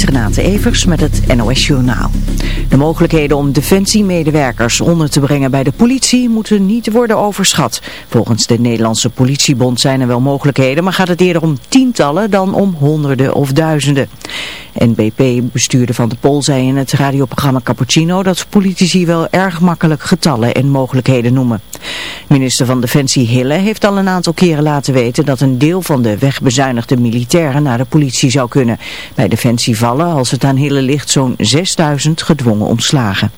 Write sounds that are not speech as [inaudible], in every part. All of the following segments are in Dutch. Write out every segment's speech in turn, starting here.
is Renate Evers met het NOS Journaal. De mogelijkheden om defensiemedewerkers onder te brengen bij de politie moeten niet worden overschat. Volgens de Nederlandse politiebond zijn er wel mogelijkheden, maar gaat het eerder om tientallen dan om honderden of duizenden. NBP-bestuurder Van de Pol zei in het radioprogramma Cappuccino dat politici wel erg makkelijk getallen en mogelijkheden noemen. Minister van Defensie Hille heeft al een aantal keren laten weten dat een deel van de wegbezuinigde militairen naar de politie zou kunnen. Bij Defensie vallen, als het aan Hille ligt, zo'n 6000 gedwongen ontslagen.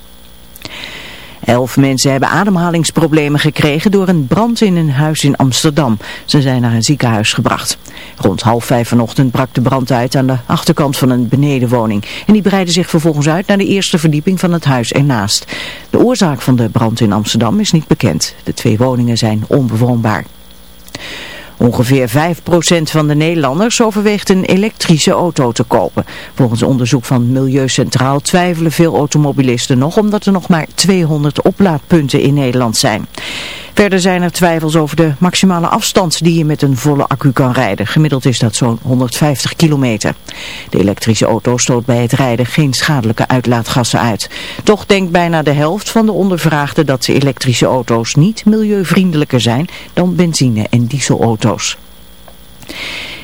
Elf mensen hebben ademhalingsproblemen gekregen door een brand in een huis in Amsterdam. Ze zijn naar een ziekenhuis gebracht. Rond half vijf vanochtend brak de brand uit aan de achterkant van een benedenwoning. En die breidde zich vervolgens uit naar de eerste verdieping van het huis ernaast. De oorzaak van de brand in Amsterdam is niet bekend. De twee woningen zijn onbewoonbaar. Ongeveer 5% van de Nederlanders overweegt een elektrische auto te kopen. Volgens onderzoek van Milieu Centraal twijfelen veel automobilisten nog omdat er nog maar 200 oplaadpunten in Nederland zijn. Verder zijn er twijfels over de maximale afstand die je met een volle accu kan rijden. Gemiddeld is dat zo'n 150 kilometer. De elektrische auto stoot bij het rijden geen schadelijke uitlaatgassen uit. Toch denkt bijna de helft van de ondervraagden dat elektrische auto's niet milieuvriendelijker zijn dan benzine- en dieselauto's.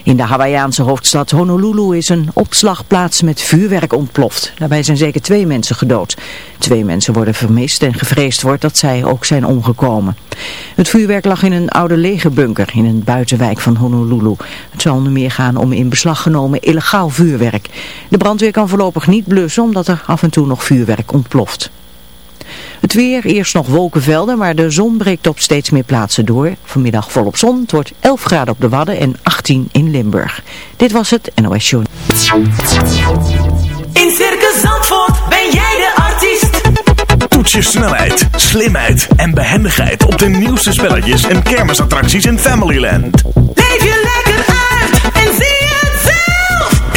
In de Hawaïaanse hoofdstad Honolulu is een opslagplaats met vuurwerk ontploft. Daarbij zijn zeker twee mensen gedood. Twee mensen worden vermist en gevreesd wordt dat zij ook zijn omgekomen. Het vuurwerk lag in een oude legerbunker in een buitenwijk van Honolulu. Het zal onder meer gaan om in beslag genomen illegaal vuurwerk. De brandweer kan voorlopig niet blussen omdat er af en toe nog vuurwerk ontploft. Het weer, eerst nog wolkenvelden, maar de zon breekt op steeds meer plaatsen door. Vanmiddag volop zon, het wordt 11 graden op de Wadden en 18 in Limburg. Dit was het NOS Show. In Circus Zandvoort ben jij de artiest. Toets je snelheid, slimheid en behendigheid op de nieuwste spelletjes en kermisattracties in Familyland. Leef je lekker uit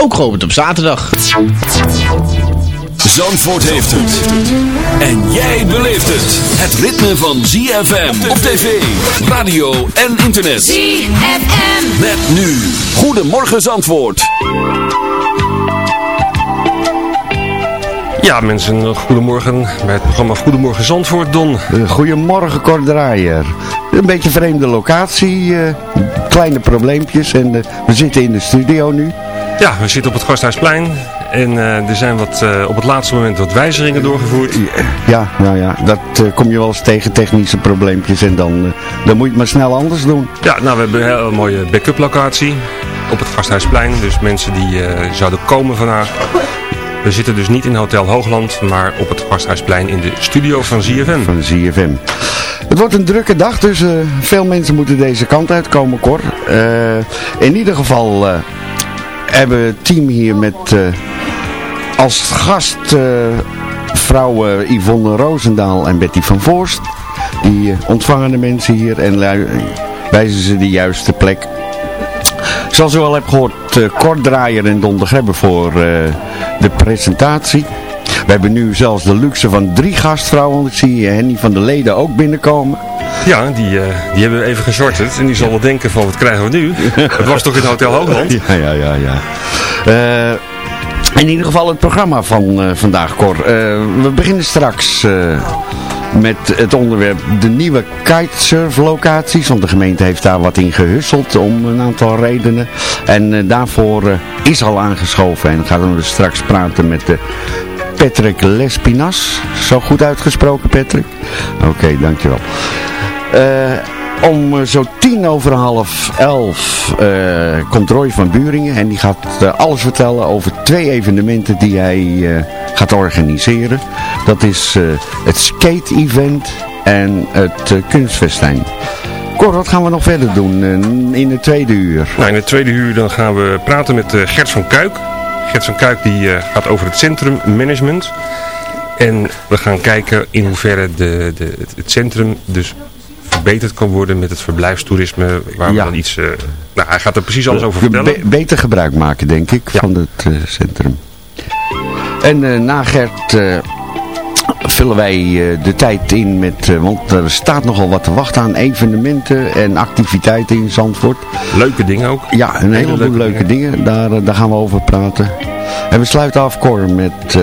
ook geopend op zaterdag. Zandvoort heeft het. En jij beleeft het. Het ritme van ZFM op tv, radio en internet. ZFM. Met nu. Goedemorgen Zandvoort. Ja mensen, goedemorgen bij het programma Goedemorgen Zandvoort, Don. Eh, Goedemorgen Cor Draaier. Een beetje vreemde locatie, eh, kleine probleempjes en eh, we zitten in de studio nu. Ja, we zitten op het Gasthuisplein en eh, er zijn wat, eh, op het laatste moment wat wijzigingen doorgevoerd. Ja, nou ja, dat eh, kom je wel eens tegen, technische probleempjes en dan, dan moet je het maar snel anders doen. Ja, nou we hebben een hele mooie backup locatie op het Gasthuisplein, dus mensen die zouden komen vandaag. We zitten dus niet in Hotel Hoogland, maar op het Gasthuisplein in de studio van ZFM. Van ZFM. Het wordt een drukke dag, dus veel mensen moeten deze kant uitkomen, Cor. In ieder geval hebben het team hier met eh, als gast eh, vrouwen Yvonne Roosendaal en Betty van Voorst. Die eh, ontvangen de mensen hier en wijzen ze de juiste plek. Zoals u al hebt gehoord, uh, Kort Draaier en Don de Grebbe voor eh, de presentatie. We hebben nu zelfs de luxe van drie gastvrouwen. Ik zie eh, Henny van der Leden ook binnenkomen. Ja, die, eh, die hebben we even gesorterd en die zal wel denken van wat krijgen we nu? Het was toch in Hotel Hoogland? [laughs] Ja, ja, ja, ja. Eh, In ieder geval het programma van eh, vandaag, Cor. We beginnen straks met het onderwerp de nieuwe kitesurflocaties. Want de gemeente heeft daar wat in gehusseld om een aantal redenen. En daarvoor is al aangeschoven. En dan gaan we dus straks praten met de Patrick Lespinas. Zo goed uitgesproken, Patrick? Oké, dankjewel. Om eh, zo tien over half elf uh, komt Roy van Buringen en die gaat alles vertellen over twee evenementen die hij gaat organiseren. Dat is het skate-event en het kunstfestijn. Cor, wat gaan we nog verder doen in het tweede uur? Nou, in het tweede uur dan gaan we praten met Gert van Kuik. Gert van Kuik die gaat over het centrummanagement. En we gaan kijken in hoeverre de, de, het centrum dus verbeterd kan worden met het verblijfstoerisme. Waar we dan iets... Uh, nou, hij gaat er precies alles over vertellen. beter gebruik maken, denk ik, van het uh, centrum. En uh, na Gert vullen wij de tijd in met... want er staat nogal wat te wachten aan evenementen en activiteiten in Zandvoort. Leuke dingen ook. Ja, een heleboel leuke, leuke dingen. dingen. Daar, daar gaan we over praten. En we sluiten af, Cor, met...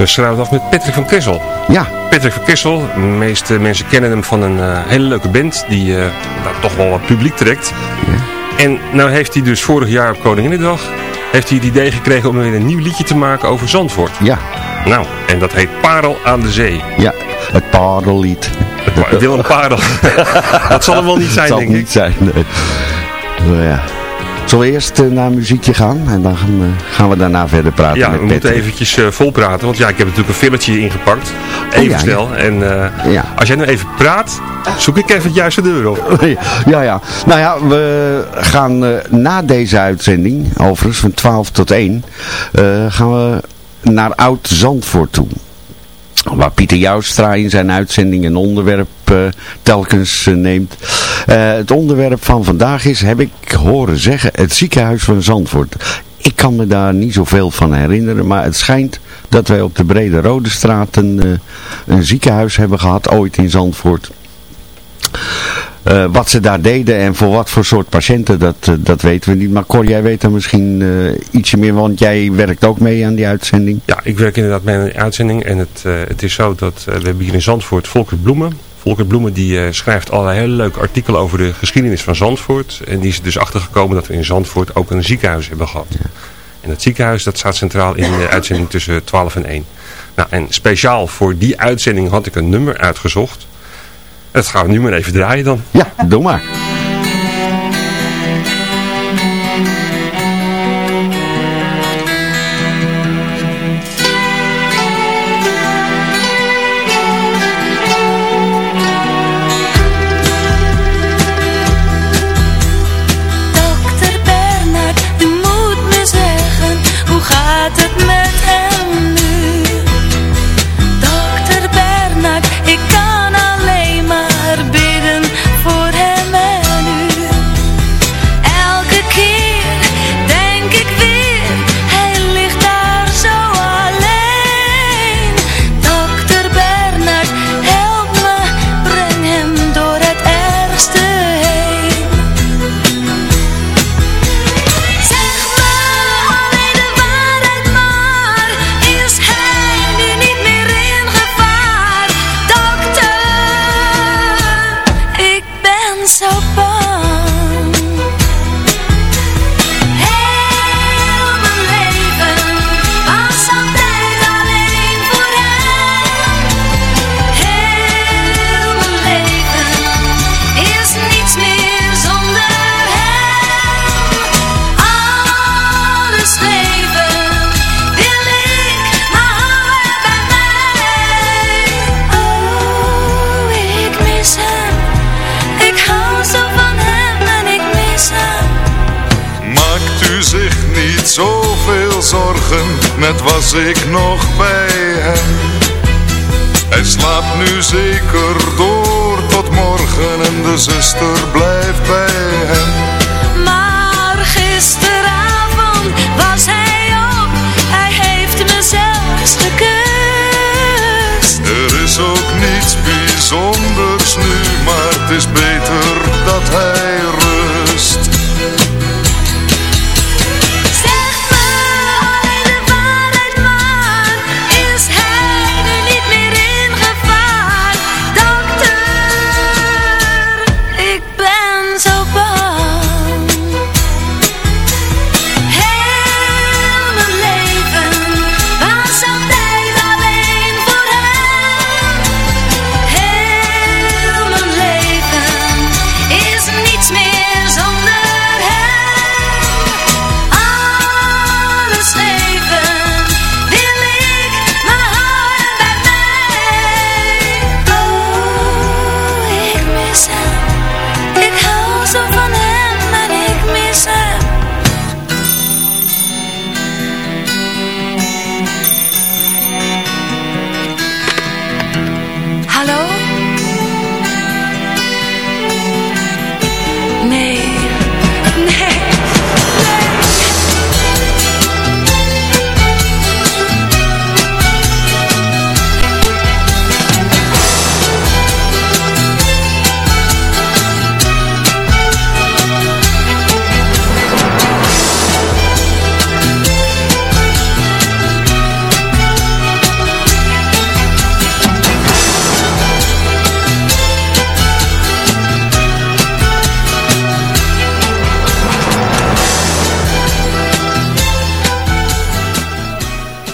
we sluiten af met Patrick van Kessel. Ja. Patrick van Kessel. De meeste mensen kennen hem van een uh, hele leuke band die uh, nou, toch wel wat publiek trekt. Ja. En nou heeft hij dus vorig jaar op Koninginnedag heeft hij het idee gekregen om weer een nieuw liedje te maken over Zandvoort. Ja. Nou, en dat heet Parel aan de Zee. Ja, het paardellied. Het Willem Parel. [laughs] dat zal hem wel niet zijn, dat denk ik. niet zijn, nee. Nou ja. Zullen we eerst uh, naar een muziekje gaan en dan gaan, gaan we daarna verder praten ja, met we moeten eventjes uh, vol praten, want ja, ik heb natuurlijk een filletje ingepakt. Even oh, ja, snel. Ja. En ja. als jij nu even praat, zoek ik even het juiste deur op. [laughs] ja, ja. Nou ja, we gaan na deze uitzending, overigens van 12 tot 1, gaan we naar Oud-Zandvoort toe waar Pieter Joustra in zijn uitzending een onderwerp uh, telkens uh, neemt. Uh, het onderwerp van vandaag is, heb ik horen zeggen, het ziekenhuis van Zandvoort. Ik kan me daar niet zoveel van herinneren, maar het schijnt dat wij op de Brede Rode Straat een, een ziekenhuis hebben gehad, ooit in Zandvoort. Uh, wat ze daar deden en voor wat voor soort patiënten, dat, uh, dat weten we niet. Maar Cor, jij weet er misschien uh, ietsje meer, want jij werkt ook mee aan die uitzending. Ja, ik werk inderdaad mee aan die uitzending. En het, het is zo dat we hebben hier in Zandvoort Volker Bloemen. Volker Bloemen die schrijft allerlei hele leuke artikelen over de geschiedenis van Zandvoort. En die is dus achtergekomen dat we in Zandvoort ook een ziekenhuis hebben gehad. Ja. En dat ziekenhuis dat staat centraal in de uitzending tussen 12 en 1. Nou, en speciaal voor die uitzending had ik een nummer uitgezocht. Dat gaan we nu maar even draaien dan. Ja, doe maar. Net was ik nog bij hem. Hij slaapt nu zeker door tot morgen en de zuster blijft bij hem. Maar gisteravond was hij op, hij heeft me zelfs gekust. Er is ook niets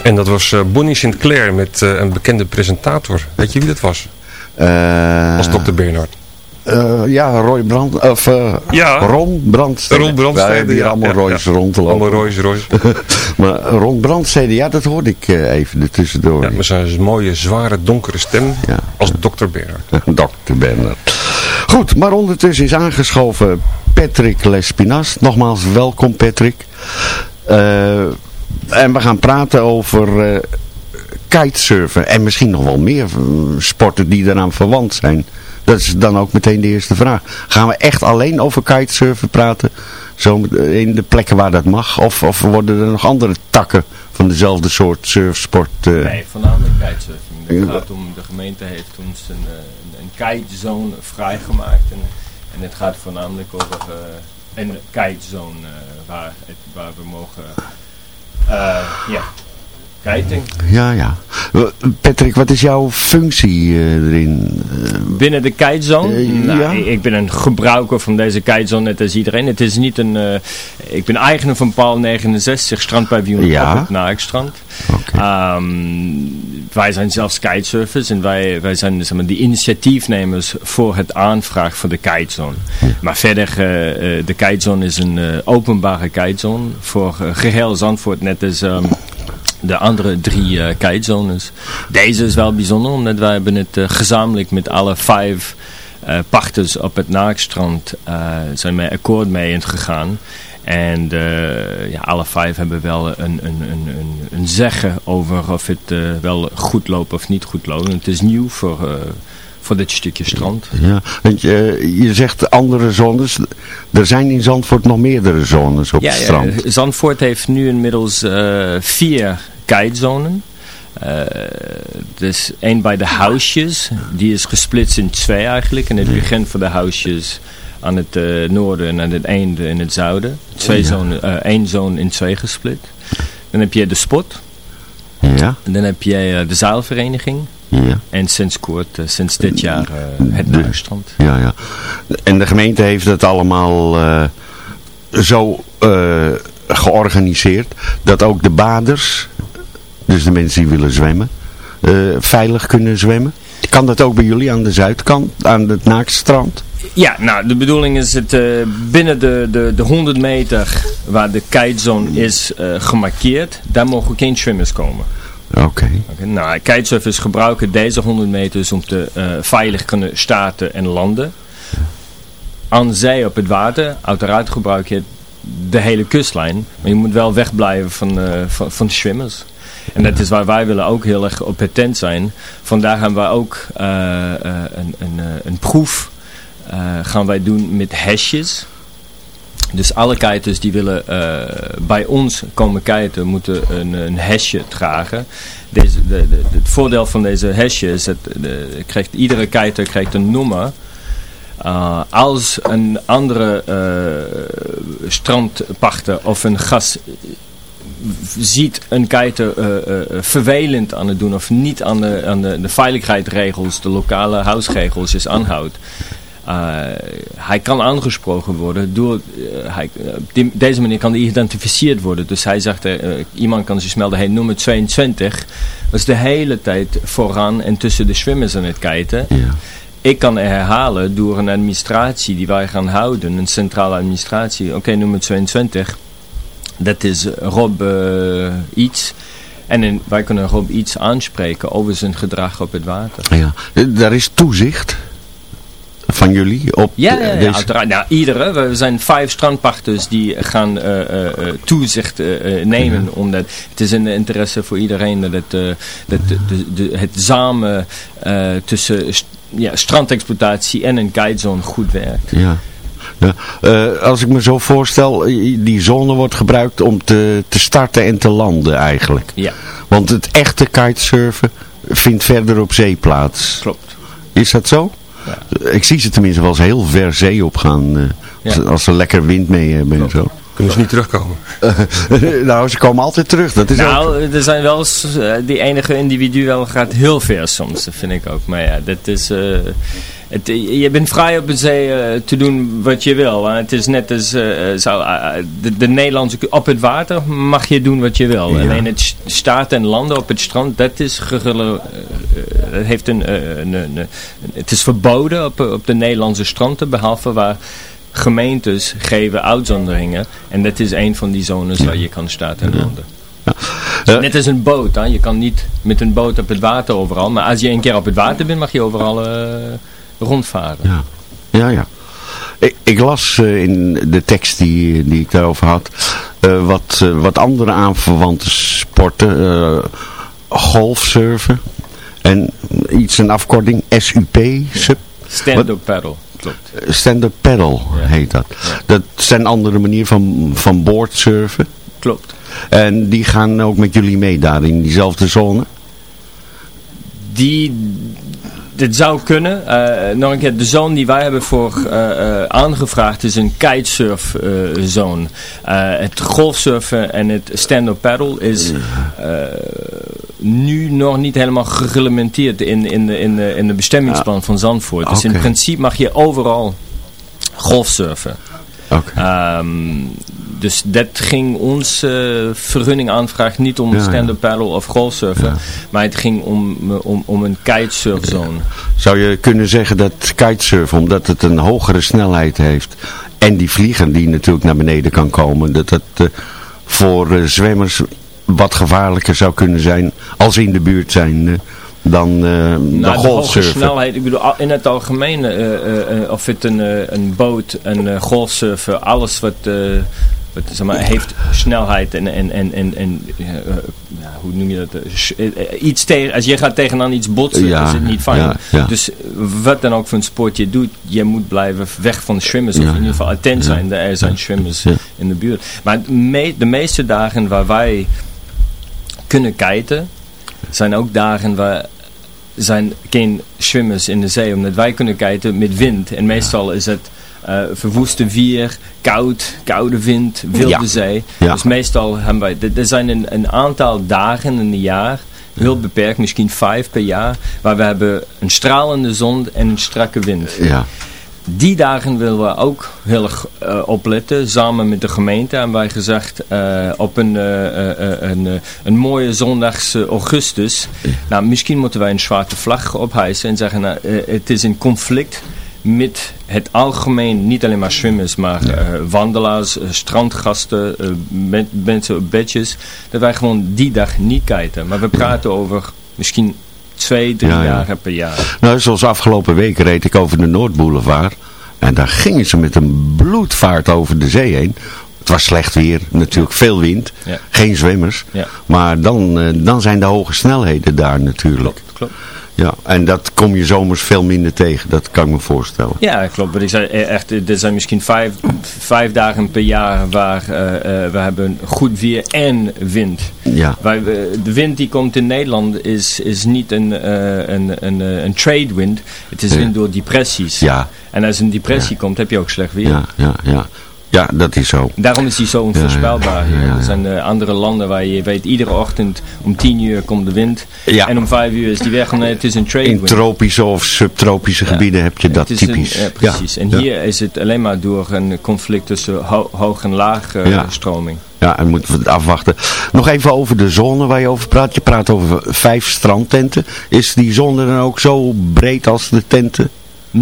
En dat was eh, Bonnie Sinclair met eh, een bekende presentator. Weet je wie dat was? Eh, Als dokter Bernhard. eh, ja, Roy Brand, of Ja. Ron Brandstede. Ron Brandstede, Wij hebben hier ja, allemaal Roy's ja. rond te lopen. Allemaal Royce, Royce. [laughs] maar Ron Brandstede, ja, dat hoorde ik even er tussendoor. Ja, met zijn mooie, zware, donkere stem Ja. als dokter Bernhard. [laughs] Dokter Bernard. Goed, maar ondertussen is aangeschoven Patrick Lespinas. Nogmaals, welkom Patrick. En we gaan praten over eh, kitesurfen en misschien nog wel meer eh, sporten die daaraan verwant zijn. Dat is dan ook meteen de eerste vraag. Gaan we echt alleen over kitesurfen praten? Zo eh, in de plekken waar dat mag? Of, of worden er nog andere takken van dezelfde soort surfsport? eh, Nee, voornamelijk kitesurfing. Het gaat om, de gemeente heeft ons een, een, een kitezone vrijgemaakt. En, en het gaat voornamelijk over eh, een kitezone waar, het, waar we mogen, eh, ja, Ja, ja. Patrick, wat is jouw functie eh, erin? Eh, Binnen de kitezone? Eh, Nou, ja. ik- ben een gebruiker van deze kitezone net als iedereen. Het is niet een... ik ben eigenaar van Paal 69, strandpaviljoen Ja. op het Naakstrand. Ehm, wij zijn zelfs kitesurfers en wij, wij zijn zeg maar, de initiatiefnemers voor het aanvraag voor de kitezone. Maar verder, de kitezone is een openbare kitezone voor eh, geheel Zandvoort, net als... ehm, de andere drie eh kitezones. Deze is wel bijzonder, omdat wij hebben het eh, gezamenlijk met alle vijf eh pachters op het Naakstrand zijn wij akkoord mee ingegaan. En ja, alle vijf hebben wel een, een, een, een, een zeggen over of het wel goed loopt of niet goed loopt. En het is nieuw voor, voor dit stukje strand. ja, want je, je zegt andere zones. Er zijn in Zandvoort nog meerdere zones op Ja, het ja, strand. Zandvoort heeft nu inmiddels vier kitezonen. Eh dus één bij de huisjes. Die is gesplitst in twee eigenlijk. En het begint voor de huisjes aan het eh, noorden en aan het einde in het zuiden. Twee Ja. zonen, eh, één zone in twee gesplit. Dan heb je de spot. Ja, En dan heb je de zaalvereniging. ja, En sinds kort, sinds dit jaar, het Naakstrand. ja, ja. En de gemeente heeft het allemaal zo georganiseerd dat ook de baders, dus de mensen die willen zwemmen, eh, veilig kunnen zwemmen. Kan dat ook bij jullie aan de zuidkant, aan het Naakstrand? Ja, nou de bedoeling is het eh, binnen de, de, de 100 meter waar de kitezone is eh, gemarkeerd, daar mogen geen swimmers komen. Oké. Oké, nou, kitesurfers gebruiken deze 100 meters om te veilig kunnen starten en landen. Aan zee op het water, uiteraard gebruik je de hele kustlijn, maar je moet wel wegblijven van, van, van swimmers. En dat is waar wij willen ook heel erg op zijn. Vandaar gaan wij ook eh, eh, een, een, eh, een proef gaan wij doen met hesjes. Dus alle kiters die willen bij ons komen kiten moeten een, een hesje dragen. Deze, de, het voordeel van deze hesje is dat de, krijgt, iedere kiter krijgt een nummer. Uh, als een andere uh, strandpachter of een gast ziet een kiter uh, uh, vervelend aan het doen of niet aan de, aan de, de veiligheidsregels, de lokale huisregels aanhoudt. Uh, hij kan aangesproken worden door, uh, hij, op deze manier kan hij geïdentificeerd worden. Dus hij zegt, iemand kan zich melden, hey, nummer 22 was de hele tijd vooraan en tussen de swimmers aan het kijken. Ja. Ik kan herhalen door een administratie die wij gaan houden, een centrale administratie. Oké, okay, nummer 22, dat is Rob iets. En in, wij kunnen Rob iets aanspreken over zijn gedrag op het water. Ja, daar is toezicht van jullie op ja, ja, ja uiteraard. Nou, iedere. We zijn vijf strandpachters die gaan uh, uh, toezicht uh, nemen. Ja. Omdat het is een interesse voor iedereen dat het, dat de, het samen tussen ja, strandexploitatie en een kitezone goed werkt. Ja. Ja, uh, als ik me zo voorstel, die zone wordt gebruikt om te, te starten en te landen eigenlijk. Ja. Want het echte kitesurfen vindt verder op zee plaats. Klopt. Is dat zo? Ja. Ik zie ze tenminste wel eens heel ver zee op gaan. Uh, ja. als, ze lekker wind mee hebben en zo. Kunnen ze niet terugkomen? [laughs] nou, ze komen altijd terug. Dat is nou, ook... er zijn wel eens, die enige individu wel gaat heel ver soms, dat vind ik ook. Maar ja, dat is... Uh, het, je bent vrij op de zee eh, te doen wat je wil. hè. Het is net als eh, eh, de, de Nederlandse... Op het water mag je doen wat je wil. Ja. Alleen het st- starten en landen op het strand, dat is gegele, eh, heeft een, een, een, een- het is verboden op, op de Nederlandse stranden, behalve waar gemeentes geven uitzonderingen. En dat is een van die zones waar je kan starten en landen. Eh, Net als een boot. Hè? Je kan niet met een boot op het water overal. Maar als je een keer op het water bent, mag je overal rondvaren. Ja, ja. ja. Ik, ik las eh, in de tekst die, die ik daarover had, eh, wat, eh, wat andere aanverwante sporten, golfsurfen en iets een afkorting, SUP, SUP, Stand-up paddle. Klopt. stand-up paddle heet dat. Dat zijn andere manieren van, van boardsurfen. Klopt. En die gaan ook met jullie mee daar in diezelfde zone? Die, dit zou kunnen. Eh, nog een keer, de zone die wij hebben voor eh, eh, aangevraagd is een kitesurf eh, zone. Het golfsurfen en het stand-up paddle is nu nog niet helemaal gereglementeerd in, in, de, in, de, in de bestemmingsplan van Zandvoort. Dus in principe mag je overal golfsurfen. Ehm, dus dat ging ons eh, vergunning aanvraag niet om stand-up paddle of golfsurfen, maar het ging om, om, om een kitesurfzone. Zou je kunnen zeggen dat kitesurfen, omdat het een hogere snelheid heeft en die vliegen die natuurlijk naar beneden kan komen, dat het eh, voor eh, zwemmers wat gevaarlijker zou kunnen zijn als ze in de buurt zijn eh, dan, eh dan Nou, de golfsurfen? snelheid, ik bedoel, in het algemeen, eh, eh, eh, of het een, eh, een boot, een eh, golfsurfen, alles wat, zeg maar, heeft snelheid en, en, en, en, en eh, eh, ja, hoe noem je dat? Eh, iets tegen, als je gaat tegenaan iets botsen, Ja, is het niet fijn. ja. Dus wat dan ook voor een sport je doet, je moet blijven weg van swimmers. Of in ieder geval attent zijn, er zijn swimmers in de buurt. Maar het me- de meeste dagen waar wij kunnen kiten, zijn ook dagen waar zijn geen swimmers in de zee, omdat wij kunnen kiten met wind. En meestal is het eh, verwoeste vier, koud, koude wind, wilde Ja. zee. Ja. Dus meestal hebben wij, er- zijn een, een aantal dagen in een jaar, heel beperkt, misschien vijf per jaar, waar we hebben een stralende zon en een strakke wind. Ja, Die dagen willen we ook heel erg eh, opletten. Samen met de gemeente hebben wij gezegd eh, op een, een, een mooie zondags augustus. Nou, misschien moeten wij een zwarte vlag ophijsen en zeggen nou, het is in conflict met het algemeen, niet alleen maar swimmers, maar eh, wandelaars, eh, strandgasten, eh, men- mensen op bedjes. Dat wij gewoon die dag niet kijken. Maar we praten over misschien twee, drie Ja, jaar per jaar. nou zoals afgelopen week reed ik over de Noordboulevard en daar gingen ze met een bloedvaart over de zee heen. Het was slecht weer, natuurlijk veel wind, geen zwemmers. Maar dan, dan zijn de hoge snelheden daar natuurlijk. Klopt, klopt. Ja, en dat kom je zomers veel minder tegen, dat kan ik me voorstellen. Ja, klopt. Ik zei, eh, echt, eh, er zijn misschien vijf, vijf dagen per jaar waar eh, eh, we hebben goed weer en wind. Ja, Wij, eh, de wind die komt in Nederland is, is niet een, eh, een, een, eh, een trade wind. Het is wind door depressies. ja, En als een depressie komt, heb je ook slecht weer. ja, ja, ja. Ja, dat is zo. Daarom is die zo onvoorspelbaar. Ja, ja, ja. Er zijn eh, andere landen waar je weet, iedere ochtend om tien uur komt de wind. En om vijf uur is die weg. Nee, het is een trade In wind. tropische of subtropische gebieden heb je dat een- typisch. ja, precies. en hier is het alleen maar door een conflict tussen ho- hoog en laag eh, Ja. stroming. Ja, en moeten we het afwachten. Nog even over de zone waar je over praat. Je praat over vijf strandtenten. Is die zone dan ook zo breed als de tenten?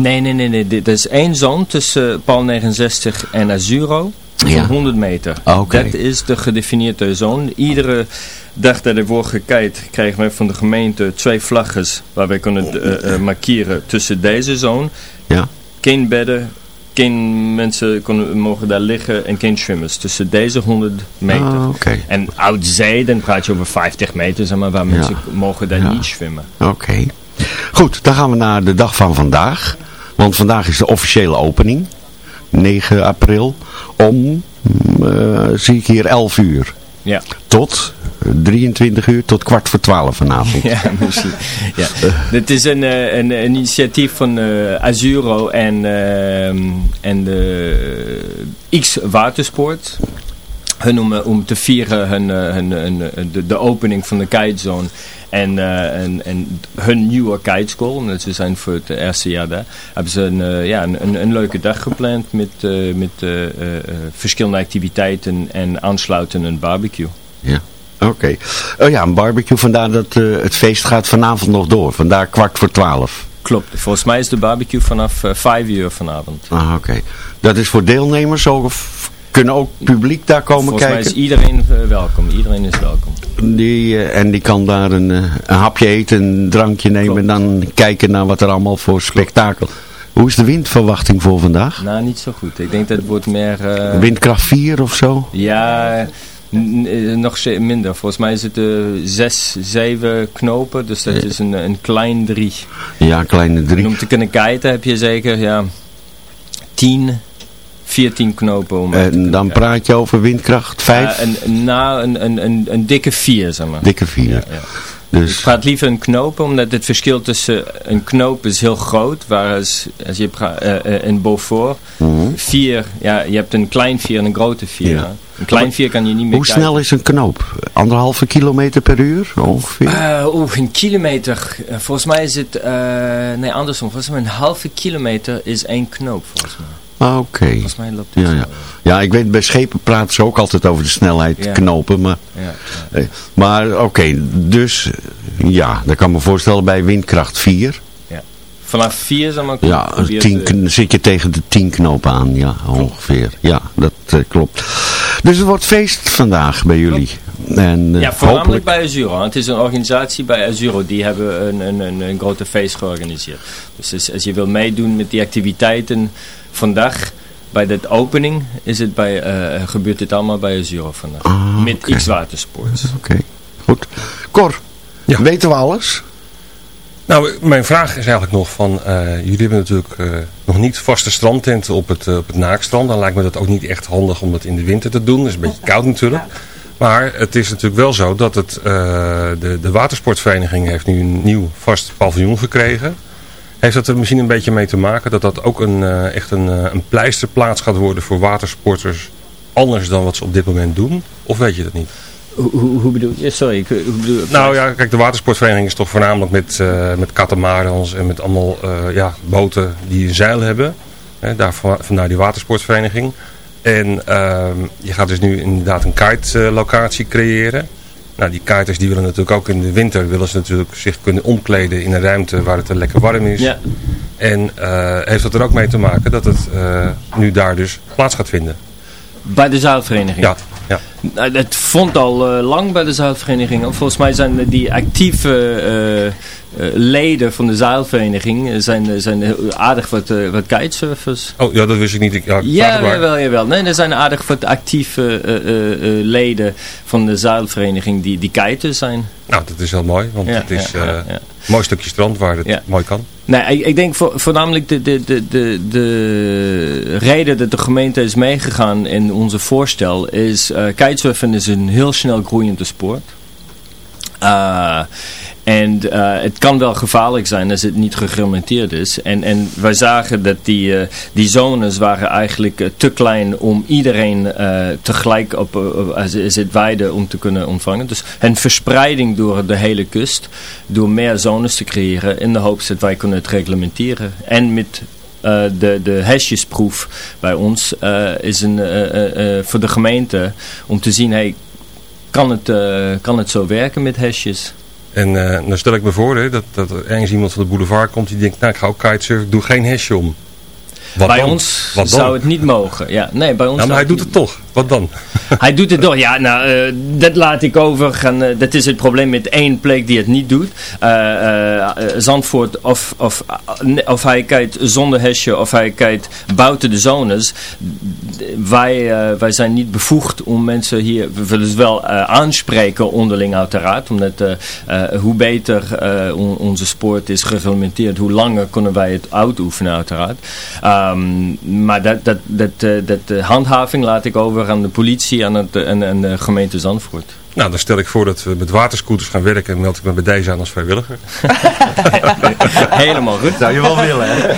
Nee, nee, nee. nee. Dit is één zone tussen Paul 69 en Azuro. Van Ja. 100 meter. Ah. Dat is de gedefinieerde zone. Iedere dag dat er wordt gekijkt, krijgen wij van de gemeente twee vlaggen waar wij kunnen eh, eh, markeren tussen deze zone. Ja. Geen bedden, geen mensen kunnen, mogen daar liggen en geen swimmers. Tussen deze 100 meter. Ah. En oud zee, dan praat je over 50 meter, zeg maar, waar mensen mogen daar Ja. niet zwemmen. Oké. Goed, dan gaan we naar de dag van vandaag. Want vandaag is de officiële opening. 9 april. Om, eh, zie ik hier, 11 uur. Ja. Tot 23 uur, tot kwart voor 12 vanavond. [laughs] Ja, misschien. Ja. Dit is een, eh, een, een initiatief van eh, Azuro en, en de X Watersport. hun om, om te vieren hun, hun, hun, hun- de, de opening van de kitezone en, eh, en, en hun nieuwe kiteschool, omdat ze zijn voor het eerste jaar daar, hebben ze een, eh, ja, een, een, een leuke dag gepland met, eh, met verschillende activiteiten en aansluiten een barbecue. Ja. Oké. Oh ja, een barbecue. Vandaar dat eh, het feest gaat vanavond nog door. Vandaar kwart voor twaalf. Klopt, volgens mij is de barbecue vanaf vijf uur vanavond. Ah, oké. Dat is voor deelnemers ook? Of kunnen ook publiek daar komen Volgens mij kijken? is iedereen welkom, iedereen is welkom. Die, eh, en die kan daar een, eh, een hapje eten, een drankje nemen en dan kijken naar wat er allemaal voor spektakel. Hoe is de windverwachting voor vandaag? Nou, niet zo goed. Ik denk dat het wordt meer... eh, Windkracht 4 of zo? Ja, nog minder. Volgens mij is het eh, zes, zeven knopen. Dus dat is een, een klein drie. Ja, kleine En drie. om te kunnen kiten heb je zeker ja, tien, veertien knopen. Om En dan praat je over windkracht 5? Ja, een, nou, een, een, een, een dikke vier, zeg maar. Dikke 4. Ja, ja. Dus Ik praat liever een knopen, omdat het verschil tussen een knoop is heel groot, waar als, als je praat, eh, eh, in Beaufort, Mhm. vier, ja, je hebt een klein vier en een grote vier. Ja. hè. Een klein vier kan je niet meer hoe snel is een knoop? Anderhalve kilometer per uur ongeveer? Eh, Oeh, een kilometer. volgens mij is het, nee andersom, volgens mij een halve kilometer is één knoop volgens mij. Ah, Oké. Volgens mij loopt het Ja, zo. ja. ja, ik weet, bij schepen praten ze ook altijd over de snelheid Ja. knopen. Maar, Ja, eh, maar oké, dus eh, ja, dat kan me voorstellen bij windkracht 4. ja. Vanaf vier zeg maar. Ja, tien, zit je tegen de 10 knopen aan, ja, ongeveer. Ja, dat eh, klopt. Dus het wordt feest vandaag bij jullie. En, eh, ja, voornamelijk hopelijk, bij Azuro. Het is een organisatie bij Azuro. Die hebben een, een, een, een grote feest georganiseerd. Dus als, als je wil meedoen met die activiteiten vandaag, bij de opening, is het bij, eh, gebeurt dit allemaal bij Azuro vandaag. Ah, met oké. X-Watersports. Oké, goed. Cor, Ja. weten we alles? Nou, mijn vraag is eigenlijk nog van, eh, jullie hebben natuurlijk eh, nog niet vaste strandtenten op het, op het naakstrand. Dan lijkt me dat ook niet echt handig om dat in de winter te doen. Dat is een beetje koud natuurlijk. Maar het is natuurlijk wel zo dat het, eh, de, de watersportvereniging heeft nu een nieuw vast paviljoen gekregen. Heeft dat er misschien een beetje mee te maken dat dat ook een, eh, echt een, eh, een pleisterplaats gaat worden voor watersporters anders dan wat ze op dit moment doen? Of weet je dat niet? Hoe, hoe, bedoel je? Sorry, ik, hoe bedoel je? Nou ja, kijk, de watersportvereniging is toch voornamelijk met, eh met katamarans en met allemaal ja, boten die een zeil hebben. Hè, daar, vandaar die watersportvereniging. En ehm, je gaat dus nu inderdaad een kite-locatie creëren. Nou, die kiters die willen natuurlijk ook in de winter willen ze natuurlijk zich kunnen omkleden in een ruimte waar het er lekker warm is. Ja. En eh, heeft dat er ook mee te maken dat het eh, nu daar dus plaats gaat vinden? Bij de zaalvereniging? Ja, ja. Nou, het vond al eh, lang bij de zaalvereniging. Volgens mij zijn die actieve eh, leden van de zaalvereniging eh, zijn, eh, zijn aardig wat, eh, wat kitesurfers. Oh ja, dat wist ik niet. Ik, ja, Ja, jawel, jawel. Nee, er zijn aardig wat actieve leden van de zaalvereniging die, die kiten zijn. Nou, dat is heel mooi, want Ja, het is ja, een mooi stukje strand waar het mooi kan. Nee, ik, ik denk vo- voornamelijk de, de, de, de, de reden dat de gemeente is meegegaan in onze voorstel is, kitesurfen is een heel snel groeiende sport. En eh, het kan wel gevaarlijk zijn als het niet gereglementeerd is. En, en wij zagen dat die, eh, die zones waren eigenlijk eh, te klein om iedereen tegelijk op, als het weide om te kunnen ontvangen. Dus een verspreiding door de hele kust, door meer zones te creëren in de hoop dat wij kunnen het reglementeren. En met de, de hesjesproef bij ons is een, voor de gemeente om te zien, hey, kan, het, kan het zo werken met hesjes? En eh dan stel ik me voor hè, dat, dat er ergens iemand van de boulevard komt die denkt, nou ik ga ook kitesurfen, ik doe geen hesje om. Wat bij dan? ons Wat dan? zou het niet mogen. Ja, nee, bij ons maar hij doet het toch. Wat dan? [laughs] Hij doet het toch. Ja, nou, eh, dat laat ik over. Gaan, eh, dat is het probleem met één plek die het niet doet. Eh, Zandvoort, of, of, of hij kijkt zonder hesje, of hij kijkt buiten de zones. Wij, wij zijn niet bevoegd om mensen hier, we willen ze wel aanspreken onderling uiteraard. Omdat hoe beter on- onze sport is gereglementeerd, hoe langer kunnen wij het uitoefenen uiteraard. Ehm, maar dat, dat, dat, dat eh, handhaving laat ik over aan de politie en, het, en, en de gemeente Zandvoort. Nou, dan stel ik voor dat we met waterscooters gaan werken en meld ik me bij deze aan als vrijwilliger. [laughs] Helemaal goed. Zou je wel willen, hè?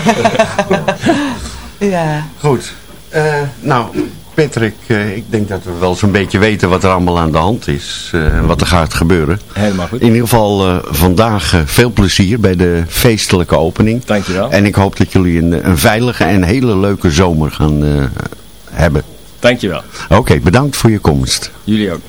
[laughs] Ja. Goed. Eh, nou, Patrick, eh, ik denk dat we wel zo'n beetje weten wat er allemaal aan de hand is. eh, En wat er gaat gebeuren. Helemaal goed. In ieder geval eh, vandaag eh, veel plezier bij de feestelijke opening. Dankjewel. En ik hoop dat jullie een, een veilige en hele leuke zomer gaan eh, hebben. Dankjewel. Oké, bedankt voor je komst. Jullie ook.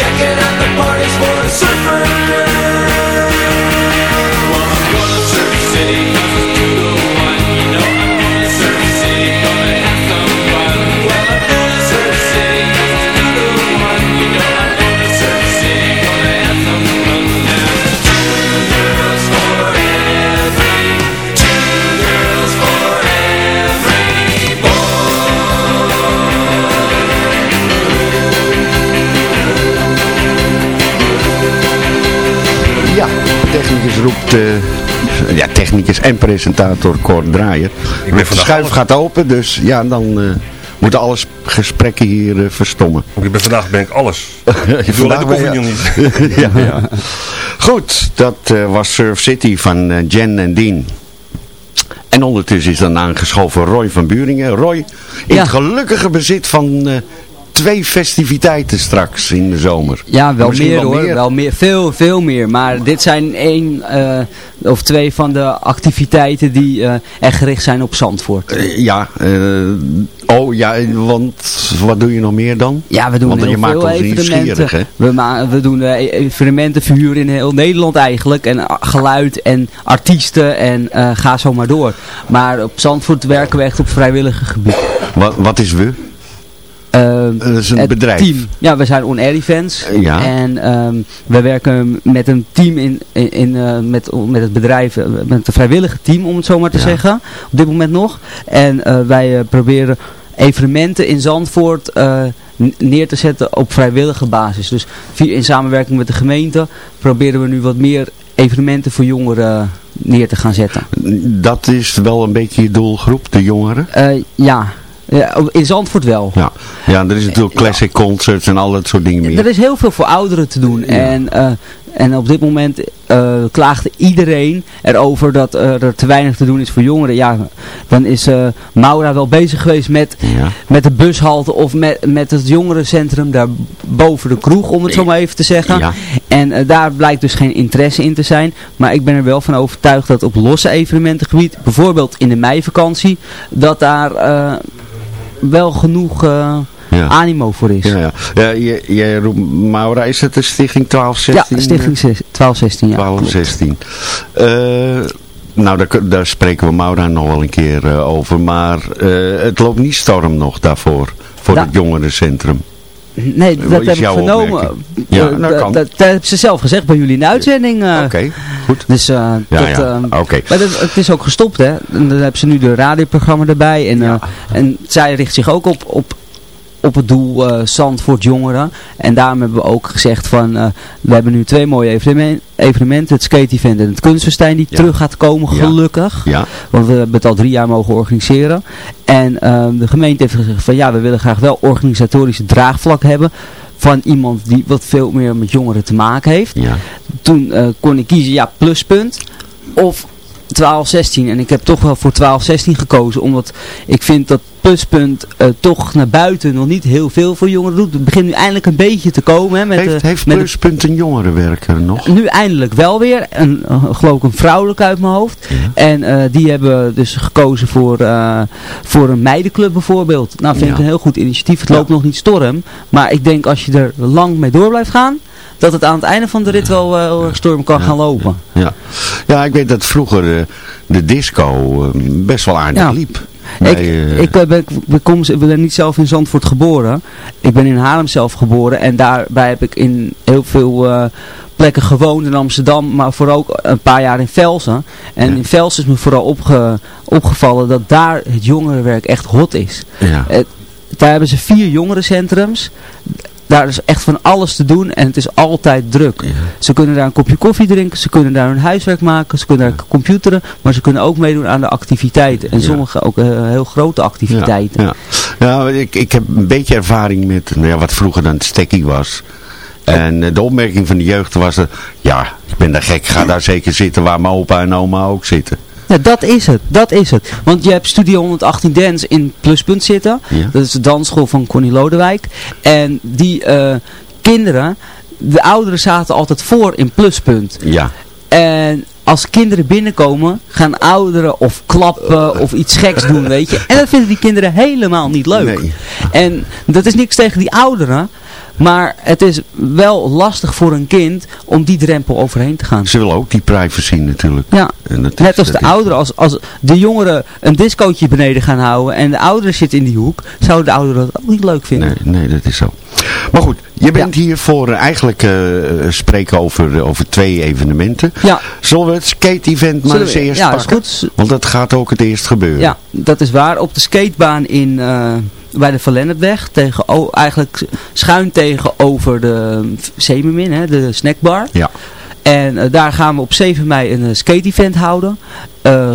Checking out the parties technicus en presentator Cor Draaier. ben De vandaag schuif alles. gaat open, dus ja, dan eh, moeten alle sp- gesprekken hier eh, verstommen. Ik ben vandaag ben ik alles. [laughs] Ik doe alleen de koffie nog niet. [laughs] ja, ja. Goed, dat eh, was Surf City van Jen en Dean. En ondertussen is dan aangeschoven Roy van Buringen. Roy, in Ja. het gelukkige bezit van eh, twee festiviteiten straks in de zomer. Ja, wel Misschien meer wel hoor. meer. Wel meer, veel, veel meer. Maar dit zijn één eh, of twee van de activiteiten die eh, echt gericht zijn op Zandvoort. Eh, ja, oh ja, want wat doe je nog meer dan? Ja, we doen Want heel je maakt veel ons evenementen. hè? We, ma we doen evenementen verhuren in heel Nederland eigenlijk. En geluid en artiesten en ga zo maar door. Maar op Zandvoort werken we echt op vrijwillige gebied. Wat, wat is we? Ehm, Dat is een het bedrijf. Team. Ja, we zijn On Air Events. Ja. En ehm, we werken met een team in, in, in, eh, met, met het bedrijf, eh, met een vrijwillige team om het zo maar te Ja. zeggen. Op dit moment nog. En eh, wij eh, proberen evenementen in Zandvoort eh, neer te zetten op vrijwillige basis. Dus via, in samenwerking met de gemeente proberen we nu wat meer evenementen voor jongeren neer te gaan zetten. Dat is wel een beetje je doelgroep, de jongeren? Eh, ja. Ja, in Zandvoort wel. Ja, ja er is natuurlijk classic concerts en al dat soort dingen meer. Er is heel veel voor ouderen te doen. En, eh, en op dit moment eh klaagt iedereen erover dat eh, er te weinig te doen is voor jongeren. Ja, dan is eh, Maura wel bezig geweest met, met de bushalte of met, met het jongerencentrum daar boven de kroeg, om het zo maar even te zeggen. En eh, daar blijkt dus geen interesse in te zijn. Maar ik ben er wel van overtuigd dat op losse evenementengebied, bijvoorbeeld in de meivakantie, dat daar eh, wel genoeg Ja. animo voor is. Ja, ja. ja jij, roept Maura, is het de stichting 1216? Ja, Stichting 1216, ja. 1216. Eh nou, daar, daar spreken we Maura nog wel een keer eh, over. Maar het loopt niet storm nog daarvoor. Voor Ja. het jongerencentrum. Nee, dat heb ik vernomen. Ja, Eh, dat dat- kan. Dat, dat hebben ze zelf gezegd bij jullie in de uitzending. eh. Oké. goed. Dus eh, Ja, dat, ja. ehm, Oké. maar dat, het is ook gestopt, hè. En dan hebben ze nu de radioprogramma erbij. En, eh, en zij richt zich ook op, op, op het doel eh Zandvoort Jongeren. En daarom hebben we ook gezegd van... eh, we hebben nu twee mooie evenement, evenementen. Het skate-event en het kunstfestijn die terug gaat komen, gelukkig. Ja. Want we hebben het al drie jaar mogen organiseren. En ehm, de gemeente heeft gezegd van ja, we willen graag wel organisatorische draagvlak hebben. Van iemand die wat veel meer met jongeren te maken heeft. Ja. Toen eh, kon ik kiezen, ja, pluspunt. Of 12-16. En ik heb toch wel voor 12-16 gekozen. Omdat ik vind dat pluspunt eh, toch naar buiten nog niet heel veel voor jongeren doet. Het begint nu eindelijk een beetje te komen. Hè, met, Heeft, de- heeft met de- Pluspunt een jongerenwerker nog? nu eindelijk wel weer. Een, eh, geloof ik een vrouwelijke uit mijn hoofd. En eh, die hebben dus gekozen voor, voor een meidenclub bijvoorbeeld. Nou vind ik een heel goed initiatief. Het loopt nog niet storm. Maar ik denk als je er lang mee door blijft gaan. Dat het aan het einde van de rit wel erg storm kan gaan lopen. Ja. ja, ik weet dat vroeger eh, de disco eh, best wel aardig Ja. liep. Ik, Bij, ik, ben, ik, kom, ik ben niet zelf in Zandvoort geboren. Ik ben in Haarlem zelf geboren. En daarbij heb ik in heel veel plekken gewoond in Amsterdam. Maar vooral ook een paar jaar in Velsen. En in Velsen is me vooral opge, opgevallen dat daar het jongerenwerk echt hot is. ja. Daar hebben ze vier jongerencentrums. Daar is echt van alles te doen en het is altijd druk. Ze kunnen daar een kopje koffie drinken, ze kunnen daar hun huiswerk maken, ze kunnen daar computeren, maar ze kunnen ook meedoen aan de activiteiten. En sommige ook eh, heel grote activiteiten. Ja, ik, ik heb een beetje ervaring met nou ja, wat vroeger dan het stekkie was. En eh, de opmerking van de jeugd was, eh, ja, ik ben daar gek, ga daar zeker zitten waar mijn opa en oma ook zitten. Ja, dat is het. Dat is het. Want je hebt Studio 118 Dance in Pluspunt zitten. Ja. Dat is de dansschool van Connie Lodewijk. En die eh, kinderen, de ouderen zaten altijd voor in Pluspunt. Ja, En als kinderen binnenkomen, gaan ouderen of klappen of iets geks doen, weet je. En dat vinden die kinderen helemaal niet leuk. Nee. En dat is niks tegen die ouderen. Maar het is wel lastig voor een kind om die drempel overheen te gaan. ze willen ook die privacy natuurlijk. Ja, En dat is- net als de is- ouderen. Als, als de jongeren een discootje beneden gaan houden en de ouderen zitten in die hoek, zouden de ouderen dat ook niet leuk vinden. Nee, nee, dat is zo. Maar goed, je bent hier voor eh, eigenlijk eh, spreken over, eh, over twee evenementen. Ja. Zullen we het skate-event maar eens eerst ja, is pakken? goed. Want dat gaat ook het eerst gebeuren. Ja, dat is waar. Op de skatebaan in, bij de Verlennepweg, tegen, eigenlijk schuin tegenover de Zeemermin, hè, de snackbar. Ja. En eh, daar gaan we op 7 mei een eh, skate-event houden. eh,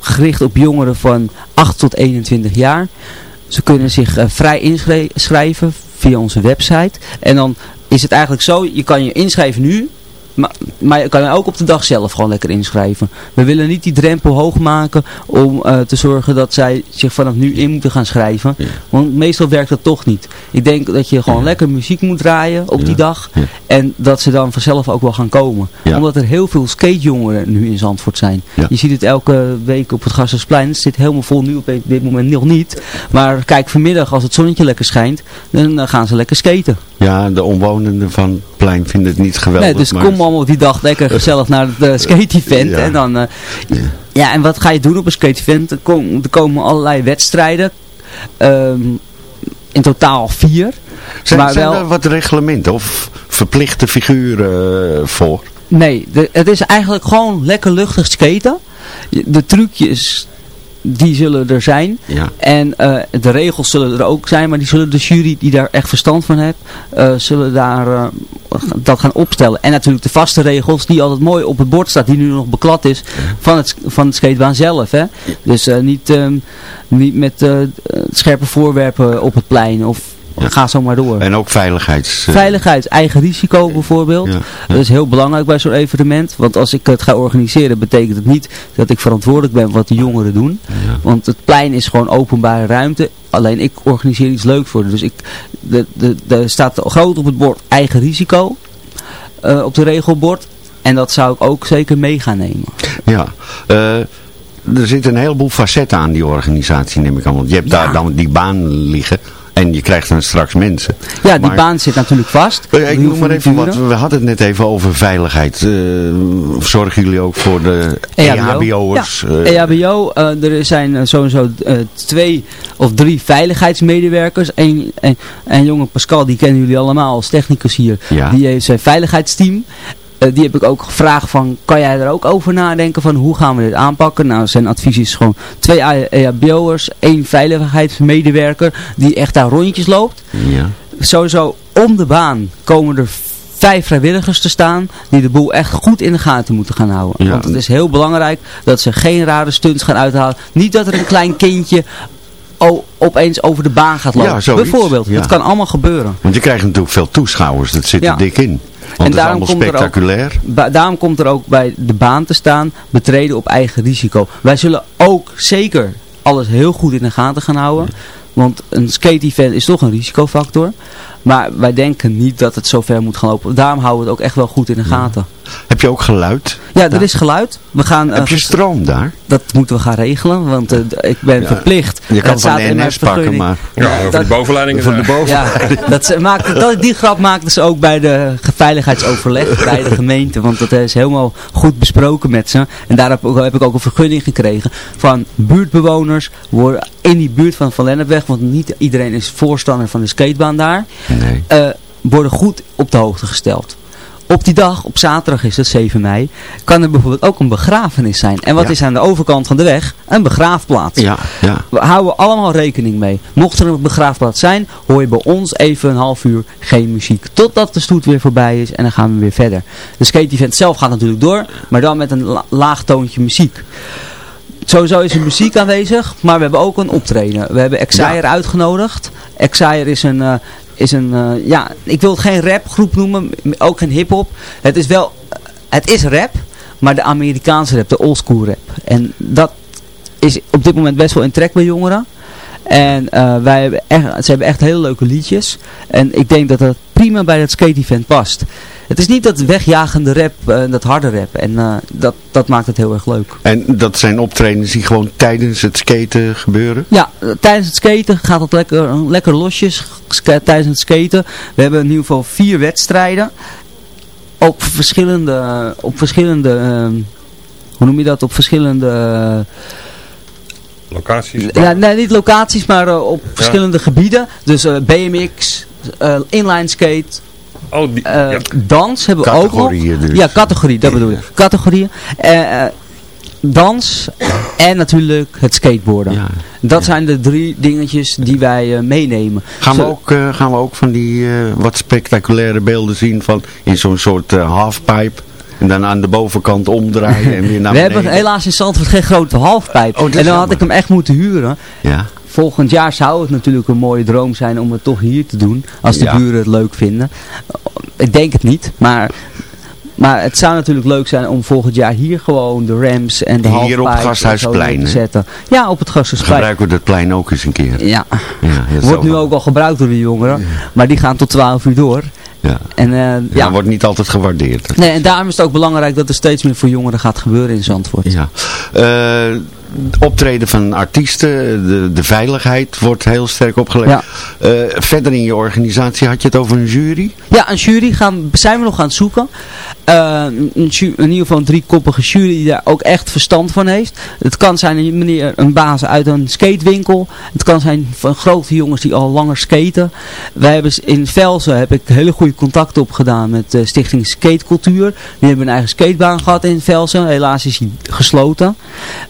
gericht op jongeren van 8 tot 21 jaar. Ze kunnen zich vrij inschrijven via onze website. En dan is het eigenlijk zo, je kan je inschrijven nu. Maar, maar je kan ook op de dag zelf gewoon lekker inschrijven. We willen niet die drempel hoog maken om eh, te zorgen dat zij zich vanaf nu in moeten gaan schrijven. Want meestal werkt dat toch niet. Ik denk dat je gewoon lekker muziek moet draaien op die dag. En dat ze dan vanzelf ook wel gaan komen. Omdat er heel veel skatejongeren nu in Zandvoort zijn. Je ziet het elke week op het Gassersplein. Het zit helemaal vol nu op dit moment nog niet. Maar kijk, vanmiddag als het zonnetje lekker schijnt, dan eh, gaan ze lekker skaten. Ja, de omwonenden van het plein vinden het niet geweldig. Nee, dus maar- kom allemaal die dag lekker gezellig naar het uh, skate-event. Ja. En dan, eh, ja. en wat ga je doen op een skate-event? Er, kom- er komen allerlei wedstrijden. Ehm, in totaal vier. Zijn, maar zijn wel, er wat reglementen of verplichte figuren eh, voor? Nee, de- het is eigenlijk gewoon lekker luchtig skaten. De trucjes, die zullen er zijn. Ja. En eh, de regels zullen er ook zijn, maar die zullen de jury die daar echt verstand van heeft, eh, zullen daar eh, dat gaan opstellen. En natuurlijk de vaste regels die altijd mooi op het bord staat, die nu nog beklad is van het, van het skatebaan zelf. Hè? Dus niet, ehm, niet met scherpe voorwerpen op het plein of ga zo maar door. En ook veiligheids... eh, Veiligheid, eigen risico bijvoorbeeld. Ja, Dat is heel belangrijk bij zo'n evenement. Want als ik het ga organiseren, betekent het niet dat ik verantwoordelijk ben wat de jongeren doen. Want het plein is gewoon openbare ruimte. Alleen ik organiseer iets leuks voor. Dus ik, de, de, de staat groot op het bord eigen risico. eh, op de regelbord. En dat zou ik ook zeker mee gaan nemen. Ja, eh, er zit een heleboel facetten aan die organisatie, neem ik aan. Want je hebt daar dan die baan liggen en je krijgt dan straks mensen. Ja, die Maar- baan zit natuurlijk vast. Ik noem maar even wat. We hadden het net even over veiligheid. Eh, zorgen jullie ook voor de E E EHBO'ers? EHBO. eh, er zijn eh, sowieso eh, twee of drie veiligheidsmedewerkers. Eén en, en jonge Pascal, die kennen jullie allemaal als technicus hier. Ja. Die heeft zijn veiligheidsteam. Eh, die heb ik ook gevraagd van, kan jij er ook over nadenken van hoe gaan we dit aanpakken? Nou, zijn advies is gewoon twee EHBO'ers, één veiligheidsmedewerker die echt daar rondjes loopt. Ja. Sowieso om de baan komen er vijf vrijwilligers te staan die de boel echt goed in de gaten moeten gaan houden. Ja. Want het is heel belangrijk dat ze geen rare stunts gaan uithalen. Niet dat er een klein kindje opeens over de baan gaat lopen. Ja. Bijvoorbeeld. Ja. Dat kan allemaal gebeuren. Want je krijgt natuurlijk veel toeschouwers, dat zit er dik in. Want het is daarom allemaal komt er ook- spectaculair. Ba- daarom komt er ook bij de baan te staan, betreden op eigen risico. Wij zullen ook zeker alles heel goed in de gaten gaan houden. Want een skate-event is toch een risicofactor. Maar wij denken niet dat het zo ver moet gaan lopen. Daarom houden we het ook echt wel goed in de gaten. Heb je ook geluid? Ja, er is geluid. We gaan, eh, Heb je vers- stroom daar? Dat moeten we gaan regelen, want eh, ik ben Ja, verplicht. Je kan het van de NS pakken, maar... Ja, over dat- de bovenleidingen. Van de daar. boven. Ja, dat, ze maakte, [laughs] dat, die grap maakten ze ook bij de veiligheidsoverleg bij de gemeente. Want dat is helemaal goed besproken met ze. En daar heb, ik ook- heb ik ook een vergunning gekregen van buurtbewoners worden in die buurt van Van Lennepweg. Want niet iedereen is voorstander van de skatebaan daar. Nee. eh, worden goed op de hoogte gesteld. Op die dag, op zaterdag is het 7 mei, kan er bijvoorbeeld ook een begrafenis zijn. En wat Ja. is aan de overkant van de weg? Een begraafplaats. Ja, ja. We houden allemaal rekening mee. Mocht er een begraafplaats zijn, hoor je bij ons even een half uur geen muziek. Totdat de stoet weer voorbij is en dan gaan we weer verder. De skate-event zelf gaat natuurlijk door, maar dan met een la- laag toontje muziek. Sowieso is er muziek aanwezig, maar we hebben ook een optreden. We hebben Exire uitgenodigd. Exire is een, eh, is een eh, ja, ik wil het geen rapgroep noemen, ook geen hip-hop. Het is wel, het is rap, maar de Amerikaanse rap, de oldschool rap. En dat is op dit moment best wel in trek bij jongeren. En eh, wij hebben echt, ze hebben echt hele leuke liedjes. En ik denk dat dat prima bij dat skate-event past. Het is niet dat wegjagende rap, eh, dat harde rap. En eh, dat, dat maakt het heel erg leuk. En dat zijn optredens die gewoon tijdens het skaten gebeuren? Ja, eh, tijdens het skaten gaat het lekker, lekker losjes. Tijdens het skaten. We hebben in ieder geval vier wedstrijden. Op verschillende, op verschillende ehm, hoe noem je dat? Op verschillende... Locaties. Ja, nee, niet locaties, maar op verschillende gebieden. Dus eh, BMX, eh, inline skate, Oh, die, eh, dans hebben we ook nog. Categorieën dus. Ja, categorie, dat bedoel ik. Categorieën. Eh, eh, dans en natuurlijk het skateboarden. Ja. Dat zijn de drie dingetjes die wij eh, meenemen. Gaan we, ook, eh, gaan we ook van die eh, wat spectaculaire beelden zien van in zo'n soort eh, halfpipe en dan aan de bovenkant omdraaien en weer [laughs] naar we beneden? hebben helaas in Zandvoort geen grote halfpijp. Oh, en dan had ik hem echt moeten huren. Ja, Volgend jaar zou het natuurlijk een mooie droom zijn om het toch hier te doen. Als de Ja. buren het leuk vinden. Ik denk het niet, maar... Maar het zou natuurlijk leuk zijn om volgend jaar hier gewoon de Rams en de Hier op zo Gasthuisplein, te zetten. Ja, op het Gasthuisplein. gebruiken we dat plein ook eens een keer. Ja, Ja, wordt nu wel- ook al gebruikt door de jongeren. Maar die gaan tot 12 uur door. Ja. En, eh, Ja, ja. wordt niet altijd gewaardeerd. Nee, en daarom is het ook belangrijk dat er steeds meer voor jongeren gaat gebeuren in Zandvoort. Ja. Eh, optreden van artiesten, de, de veiligheid wordt heel sterk opgelegd. Ja. Eh, verder in je organisatie had je het over een jury? Ja, een jury gaan, zijn we nog aan het zoeken. Eh, een ju- in ieder geval een driekoppige jury die daar ook echt verstand van heeft. Het kan zijn een, meneer, een baas uit een skatewinkel. Het kan zijn van grote jongens die al langer skaten. Wij hebben in Velsen heb ik hele goede contacten opgedaan met de stichting Skatecultuur. Die hebben een eigen skatebaan gehad in Velsen. Helaas is die gesloten.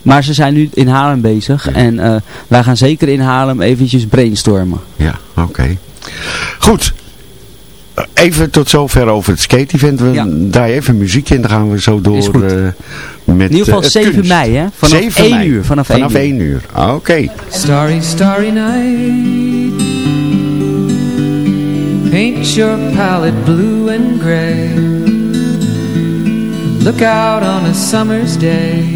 Maar ze zijn nu in Haarlem bezig. En eh, wij gaan zeker in Haarlem eventjes brainstormen. Ja, oké. Goed. Eh, Even tot zover over het skate-event. We Ja. draaien even muziek in, dan gaan we zo door eh, met In ieder geval eh, het 7 kunst. mei, hè? Vanaf 7 1 mei. uur. Vanaf, Vanaf 1 uur. 1 uur. Ah, Oké. Starry, starry night. Paint your palette blue and gray. Look out on a summer's day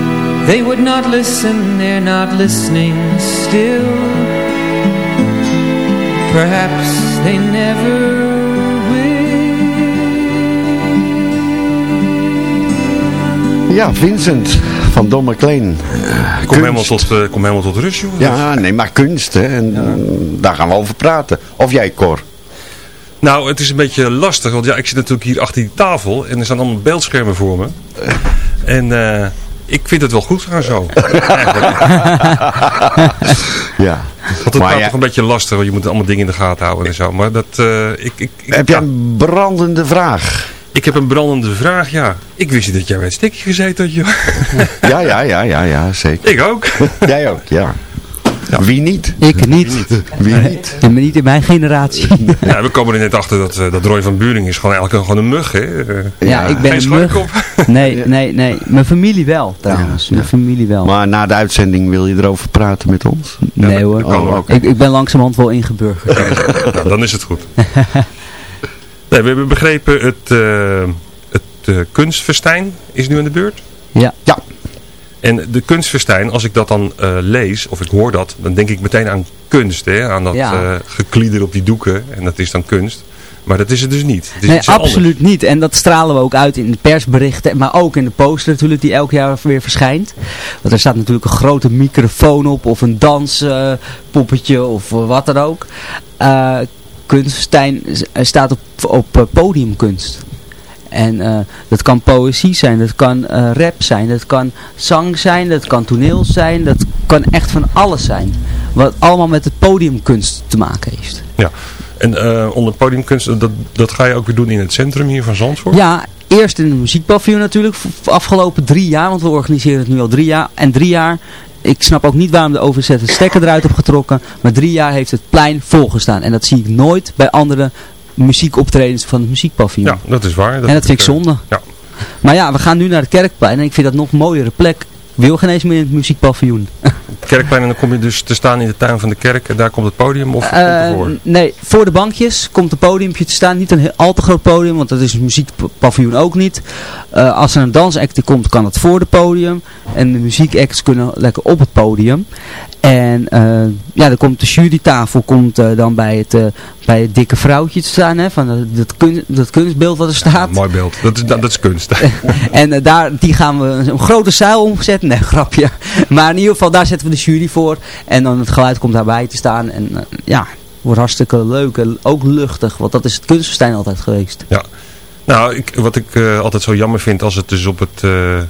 They would not listen, they're not listening still Perhaps they never Ja, Vincent van Don McLean. Ik kom helemaal, tot, eh, kom helemaal tot rust, joh. Ja, nee, maar kunst, hè. En daar gaan we over praten. Of jij, Cor? Nou, het is een beetje lastig, want ja, ik zit natuurlijk hier achter die tafel en er staan allemaal beeldschermen voor me. En eh, ik vind het wel goed gaan zo. Eigenlijk. [laughs] ja. Want het Maar ja- toch een beetje lastig, want je moet allemaal dingen in de gaten houden en zo. Maar dat, eh, ik, ik, ik, Heb jij een brandende vraag? ik heb een brandende vraag, ja. Ik wist niet dat jij het stikje gezeten had, joh. Ja, ja, ja, ja, ja, zeker. Ik ook. [laughs] Jij ook, ja. Wie niet? Ik niet. Wie niet? Ja, maar niet in mijn generatie. [laughs] Ja, we komen er net achter dat, eh, dat Roy van Buring is gewoon eigenlijk gewoon een mug, hè. Eh, Ja, ik ben Geen een mug. [laughs] Nee, nee, nee. Mijn familie wel, trouwens. Mijn familie wel. Maar na de uitzending wil je erover praten met ons? nee hoor. ik, ik ben langzamerhand wel ingeburgerd. [laughs] Nou, dan is het goed. Nee, we hebben begrepen, het, eh, het eh, kunstfestijn is nu aan de beurt. Ja. Ja. En de kunstfestijn, als ik dat dan eh, lees, of ik hoor dat, dan denk ik meteen aan kunst. Hè? Aan dat Ja. eh, geklieder op die doeken. En dat is dan kunst. Maar dat is het dus niet. Het is Nee, anders. absoluut niet. En dat stralen we ook uit in de persberichten, maar ook in de poster natuurlijk die elk jaar weer verschijnt. Want er staat natuurlijk een grote microfoon op of een danspoppetje of eh, wat dan ook. Eh, staat op, op podiumkunst. En eh, dat kan poëzie zijn, dat kan eh, rap zijn, dat kan zang zijn, dat kan toneel zijn, dat kan echt van alles zijn. Wat allemaal met het podiumkunst te maken heeft. Ja. En eh, onder podiumkunst, dat, dat ga je ook weer doen in het centrum hier van Zandvoort? Ja, eerst in de muziekpaviljoen natuurlijk, afgelopen drie jaar, want we organiseren het nu al drie jaar. En drie jaar, ik snap ook niet waarom de OVZ de stekker eruit heeft getrokken, maar drie jaar heeft het plein volgestaan. En dat zie ik nooit bij andere muziekoptredens van het muziekpaviljoen. Ja, dat is waar. en dat vind ik eh, zonde. ja. Maar ja, we gaan nu naar het Kerkplein en ik vind dat nog een mooiere plek wil geen eens meer in het muziekpaviljoen. [laughs] Kerkplein en dan kom je dus te staan in de tuin van de kerk en daar komt het podium of komt Eh, ervoor? nee, voor de bankjes komt een podiumpje te staan. Niet een heel, al te groot podium, want dat is een muziekpaviljoen ook niet. Eh, als er een dansact komt, kan het voor het podium. En de muziekacts kunnen lekker op het podium. En eh, ja, dan komt de jurytafel komt, dan bij het, bij het dikke vrouwtje te staan. Hè, van dat, dat, kun- dat kunstbeeld wat er staat. Mooi beeld. Dat is, dat, dat is kunst. [laughs] En daar, die gaan we een, een grote zuil omzetten. [laughs] Nee, grapje. Maar in ieder geval, daar zetten we de jury voor. En dan het geluid komt daarbij te staan. En eh, ja, wordt hartstikke leuk. En ook luchtig. Want dat is het kunstfestijn altijd geweest. Ja. Nou, ik, wat ik eh, altijd zo jammer vind als het dus op het eh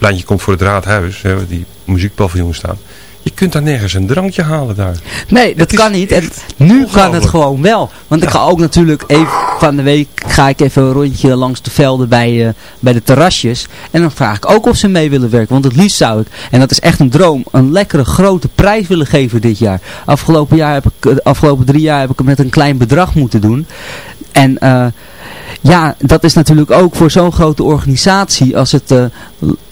pleintje komt voor het raadhuis, hè, die muziekpaviljoen staan. Je kunt daar nergens een drankje halen daar. Nee, dat kan niet. En nu kan het gewoon wel. Want ik ga ook natuurlijk even van de week ga ik even een rondje langs de velden bij, eh, bij de terrasjes. En dan vraag ik ook of ze mee willen werken. Want het liefst zou ik, en dat is echt een droom, een lekkere grote prijs willen geven dit jaar. Afgelopen, jaar heb ik, de afgelopen drie jaar heb ik het met een klein bedrag moeten doen. En eh, ja, dat is natuurlijk ook voor zo'n grote organisatie, als het eh,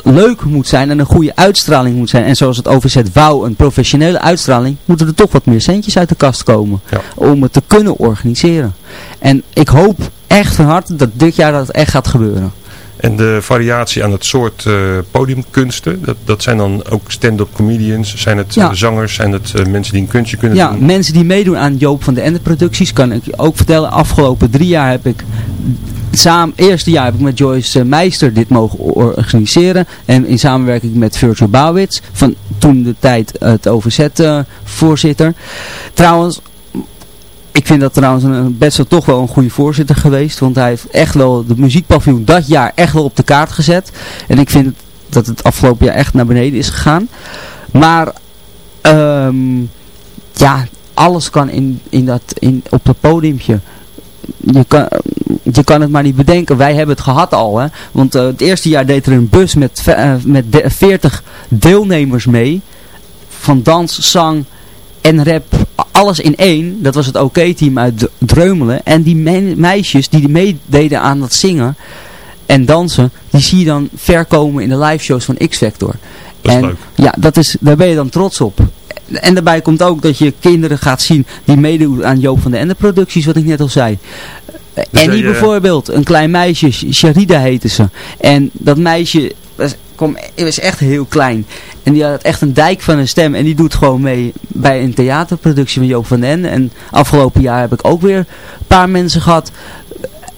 leuk moet zijn en een goede uitstraling moet zijn. En zoals het OVZ wou, een professionele uitstraling, moeten er toch wat meer centjes uit de kast komen. Om het te kunnen organiseren. En ik hoop echt van harte dat dit jaar dat echt gaat gebeuren. En de variatie aan het soort eh, podiumkunsten, dat, dat zijn dan ook stand-up comedians, zijn het Ja. eh, zangers, zijn het eh, mensen die een kunstje kunnen Ja, doen? mensen die meedoen aan Joop van de Ende producties, kan ik ook vertellen. Afgelopen drie jaar heb ik, samen, eerste jaar heb ik met Joyce Meister dit mogen organiseren. En in samenwerking met Virgil Bouwits, van toen de tijd het OVZ-voorzitter. Trouwens, ik vind dat trouwens een, best wel toch wel een goede voorzitter geweest. Want hij heeft echt wel de muziekpaviljoen dat jaar echt wel op de kaart gezet. En ik vind dat het afgelopen jaar echt naar beneden is gegaan. Maar ehm, ja, alles kan in, in dat, in, op dat podiumpje. Je kan, je kan het maar niet bedenken. Wij hebben het gehad al. Hè? Want eh, het eerste jaar deed er een bus met, eh, met de- 40 deelnemers mee. Van dans, zang en rap. Alles in één. Dat was het OK-team uit Dreumelen. En die me- meisjes die meededen aan dat zingen en dansen. Die zie je dan verkomen in de live shows van X-Factor. En leuk. ja, dat is, daar ben je dan trots op. En daarbij komt ook dat je kinderen gaat zien die meedoen aan Joop van de Ende producties, wat ik net al zei. Dus en eh, bijvoorbeeld, een klein meisje, Sharida heette ze. En dat meisje was, kom, was echt heel klein. En die had echt een dijk van een stem. En die doet gewoon mee bij een theaterproductie van Joop van den Ende. En afgelopen jaar heb ik ook weer een paar mensen gehad.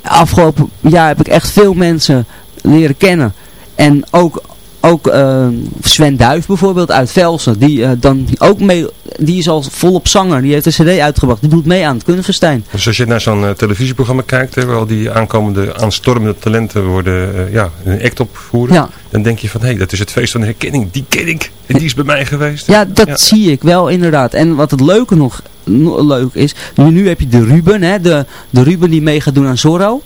Afgelopen jaar heb ik echt veel mensen leren kennen. En ook, ook eh, Sven Duif bijvoorbeeld uit Velsen. Die, eh, dan ook mee, die is al volop zanger. Die heeft een cd uitgebracht. Die doet mee aan het kunstfestijn. Dus als je naar zo'n eh, televisieprogramma kijkt, hè, waar al die aankomende aanstormende talenten worden, ja, een act opvoeren, Ja. dan denk je van, hé, hey, dat is het feest van de herkenning, die ken ik, en die is bij mij geweest. Ja, dat zie ik wel inderdaad. En wat het leuke nog no- leuk is, nu, nu heb je de Ruben, hè, de, de Ruben die mee gaat doen aan Zorro.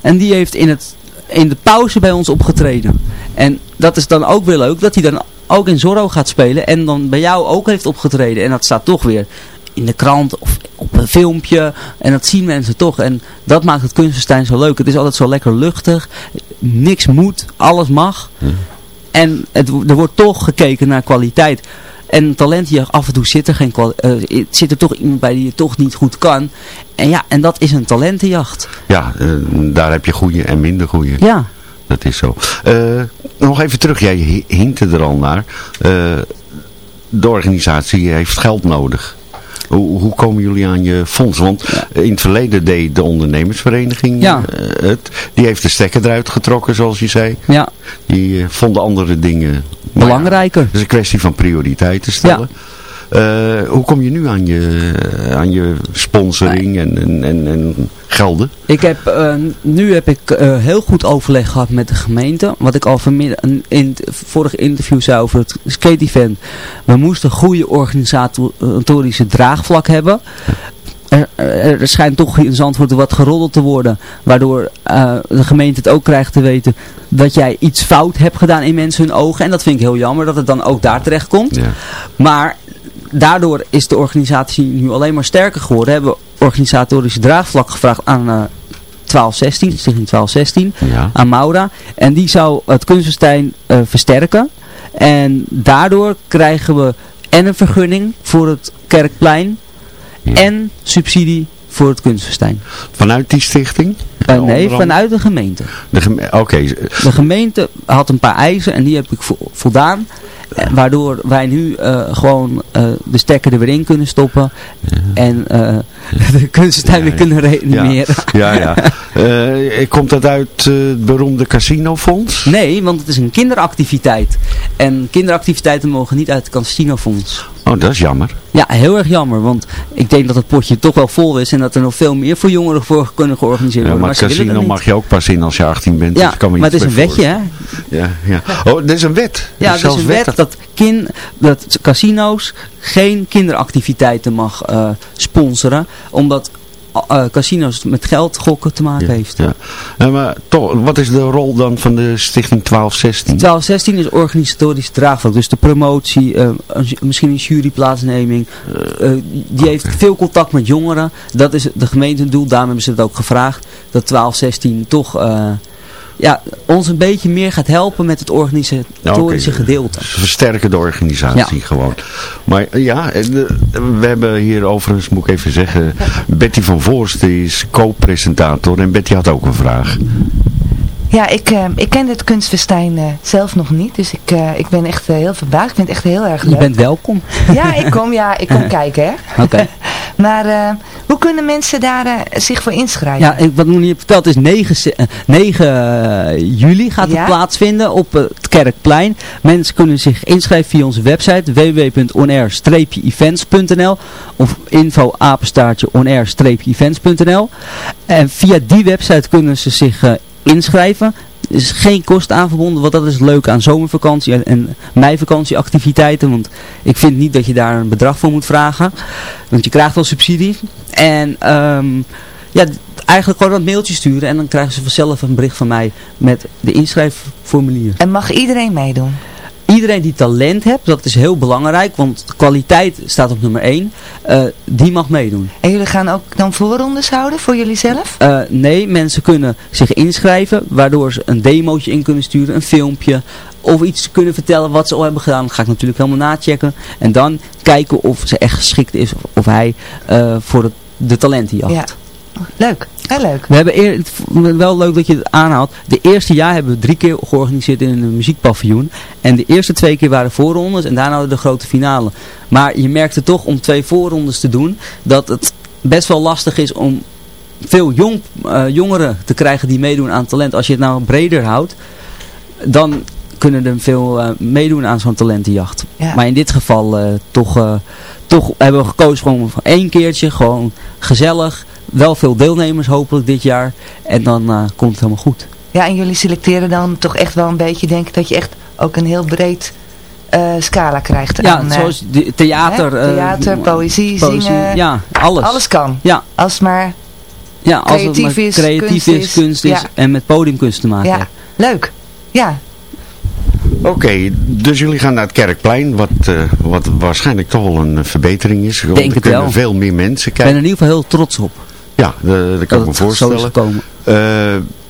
En die heeft in, het, in de pauze bij ons opgetreden. En dat is dan ook weer leuk, dat hij dan ook in Zorro gaat spelen en dan bij jou ook heeft opgetreden. En dat staat toch weer in de krant of op een filmpje. En dat zien mensen toch. En dat maakt het kunstenstijn zo leuk. Het is altijd zo lekker luchtig. Niks moet, alles mag. En het, er wordt toch gekeken naar kwaliteit. En talentjacht, af en toe zit er, geen eh, zit er toch iemand bij die het toch niet goed kan. En ja, en dat is een talentenjacht. Ja, eh, daar heb je goede en minder goede. Ja. Dat is zo. Eh, nog even terug, jij hi- hinkte er al naar. De organisatie heeft geld nodig. Hoe, hoe komen jullie aan je fonds? Want eh, in het verleden deed de ondernemersvereniging Ja. eh, het. Die heeft de stekker eruit getrokken, zoals je zei. Ja. Die eh, vonden andere dingen Belangrijker. Het is een kwestie van prioriteiten stellen. Eh, hoe kom je nu aan je, aan je sponsoring en, en, en, en gelden? Ik heb, eh, nu heb ik eh, heel goed overleg gehad met de gemeente. Wat ik al vanmiddag in het vorige interview zei over het skate event. We moesten goede organisatorische draagvlak hebben. Er, er, er schijnt toch in Zandvoort wat geroddeld te worden. Waardoor eh, de gemeente het ook krijgt te weten dat jij iets fout hebt gedaan in mensen hun ogen. En dat vind ik heel jammer dat het dan ook daar terecht komt. Maar daardoor is de organisatie nu alleen maar sterker geworden. Hebben we organisatorische draagvlak gevraagd aan eh 1216, Stichting 1216, Ja. aan Maura. En die zou het kunstenstijn eh, versterken. En daardoor krijgen we en een vergunning voor het Kerkplein en subsidie voor het kunstfestijn. Vanuit die stichting? Eh, nee, vanuit de gemeente. De geme- Oké, De gemeente had een paar eisen en die heb ik vo- voldaan. Eh, Waardoor wij nu eh, gewoon de stekker er weer in kunnen stoppen. En de kunstfestijn weer kunnen reanimeren. ja, ja. [laughs] Komt dat uit het beroemde casinofonds? Nee, want het is een kinderactiviteit. En kinderactiviteiten mogen niet uit het casinofonds. Oh, dat is jammer. Ja, heel erg jammer. Want ik denk dat het potje toch wel vol is. En dat er nog veel meer voor jongeren voor kunnen georganiseerd Ja, worden. maar willen casino mag je ook pas in als je 18 bent. Ja, ik kan me maar het is een wetje, hè? Ja, ja. Oh, dit is een wet. Ja, het is een wet dat, kin, dat casino's geen kinderactiviteiten mag eh, sponsoren. Omdat eh, casino's met geld gokken te maken heeft. Ja. Eh, maar toch, wat is de rol dan van de stichting 1216? 1216 is organisatorisch draagvlak. Dus de promotie, eh, misschien een juryplaatsneming. eh, die heeft veel contact met jongeren. Dat is de gemeentedoel. Daarom hebben ze het ook gevraagd. Dat 1216 toch ja, ons een beetje meer gaat helpen met het organisatorische oké. gedeelte. Ze versterken de organisatie gewoon. Maar eh, ja, eh, we hebben hier overigens, moet ik even zeggen, Betty van Voorst die is co-presentator en Betty had ook een vraag. Ja, ik, eh, ik ken het kunstfestijn eh, zelf nog niet, dus ik, eh, ik ben echt heel verbaasd. Ik vind het echt heel erg leuk. Je bent welkom. Ja, ik kom, ja, ik kom [laughs] kijken, hè. Oké. [laughs] Maar eh, hoe kunnen mensen daar eh, zich voor inschrijven? Ja, ik- wat nog niet verteld is 9, se- eh, 9 juli gaat het Ja? plaatsvinden op het Kerkplein. Mensen kunnen zich inschrijven via onze website www.onair-events.nl of info onair-events.nl En via die website kunnen ze zich eh, inschrijven. Is geen kosten aan verbonden, want dat is leuk aan zomervakantie en- en meivakantieactiviteiten. Want ik vind niet dat je daar een bedrag voor moet vragen. Want je krijgt wel subsidie. En ehm, ja, eigenlijk gewoon een mailtje sturen en dan krijgen ze vanzelf een bericht van mij met de inschrijfformulier. En mag iedereen meedoen? Iedereen die talent heeft, dat is heel belangrijk, want kwaliteit staat op nummer 1, die mag meedoen. En jullie gaan ook dan voorrondes houden voor jullie zelf? Eh, nee, mensen kunnen zich inschrijven, waardoor ze een demootje in kunnen sturen, een filmpje, of iets kunnen vertellen wat ze al hebben gedaan. Dat ga ik natuurlijk helemaal nachecken. En dan kijken of ze echt geschikt is, of, hij eh, voor de, de talentenjacht. Ja. Leuk, heel leuk. We hebben eer, wel leuk dat je het aanhaalt. De eerste jaar hebben we drie keer georganiseerd in een muziekpaviljoen. En de eerste twee keer waren voorrondes en daarna de grote finale. Maar je merkte toch om twee voorrondes te doen dat het best wel lastig is om veel jong, eh, jongeren te krijgen die meedoen aan talent. Als je het nou breder houdt, dan kunnen er veel eh, meedoen aan zo'n talentenjacht. Ja. Maar in dit geval eh, toch, toch hebben we gekozen gewoon één keertje. Gewoon gezellig. Wel veel deelnemers hopelijk dit jaar. En dan eh, komt het helemaal goed. Ja, en jullie selecteren dan toch echt wel een beetje, denk ik, dat je echt ook een heel breed eh, scala krijgt. Ja, aan, eh, zoals de- theater. hè, eh, theater, poëzie, poëzie, zingen. Ja, alles. Alles kan. Ja. Als het maar Ja, als het creatief maar is, creatief kunst is, is. kunst is Ja. en met podiumkunst te maken Ja, heeft. leuk. Ja, Oké, dus jullie gaan naar het Kerkplein, wat, eh, wat waarschijnlijk toch wel een verbetering is. Want Denk er het kunnen wel. veel meer mensen Ik ben er kijken. in ieder geval heel trots op. Ja, eh, dat kan ik me voorstellen. Eh,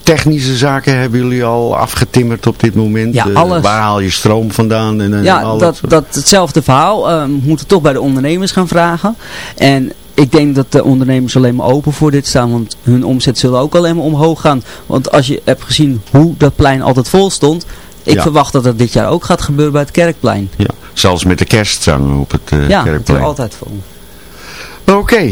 technische zaken hebben jullie al afgetimmerd op dit moment. Ja, Eh, alles. waar haal je stroom vandaan? En, en Ja, dat, dat, hetzelfde verhaal. eh, we moeten toch bij de ondernemers gaan vragen. En ik denk dat de ondernemers alleen maar open voor dit staan. Want hun omzet zullen ook alleen maar omhoog gaan. Want als je hebt gezien hoe dat plein altijd vol stond. Ik Ja. verwacht dat dat dit jaar ook gaat gebeuren bij het Kerkplein. Ja, zelfs met de kerstzang op het eh, ja, Kerkplein. altijd vol. Oké.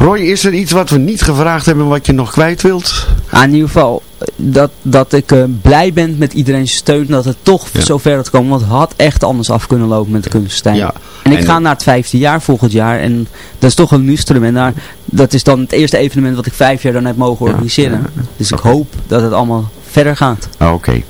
Roy, is er iets wat we niet gevraagd hebben wat je nog kwijt wilt? Ah, in ieder geval dat, dat ik eh, blij ben met iedereen's steun. Dat het toch Ja. zover had komen. Want het had echt anders af kunnen lopen met de kunststijn. Ja. En ik En- ga naar het vijfde jaar volgend jaar. En dat is toch een lustrum. En daar, dat is dan het eerste evenement wat ik vijf jaar dan heb mogen organiseren. Dus ik hoop dat het allemaal verder gaat. Ah, Oké.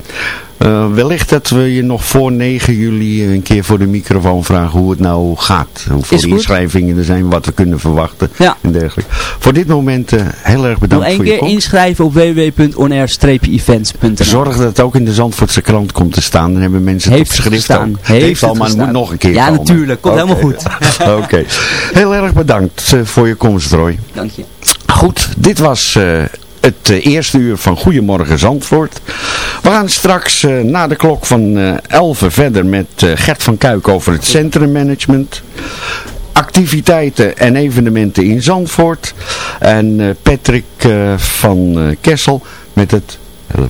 Eh, wellicht dat we je nog voor 9 juli een keer voor de microfoon vragen hoe het nou gaat. Hoeveel inschrijvingen er zijn, wat we kunnen verwachten Ja. en dergelijke. Voor dit moment eh, heel erg Nog bedankt één voor je keer komst. inschrijven op www.onair-events.nl Zorg dat het ook in de Zandvoortse krant komt te staan. Dan hebben mensen Heeft het op schrift gestaan. ook. Heeft al, het maar het moet nog een keer Ja, komen. natuurlijk. Komt helemaal goed. [laughs] [laughs] Oké. Heel erg bedankt eh, voor je komst, Roy. Dank je. Goed, dit was eh, het eh, eerste uur van Goedemorgen Zandvoort. We gaan straks eh, na de klok van eh 11 verder met Gert van Kuik over het centrummanagement. Activiteiten en evenementen in Zandvoort. En Patrick van Kessel met het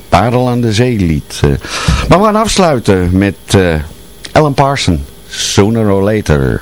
Parel aan de Zee lied. Maar we gaan afsluiten met Alan Parson. Sooner or later.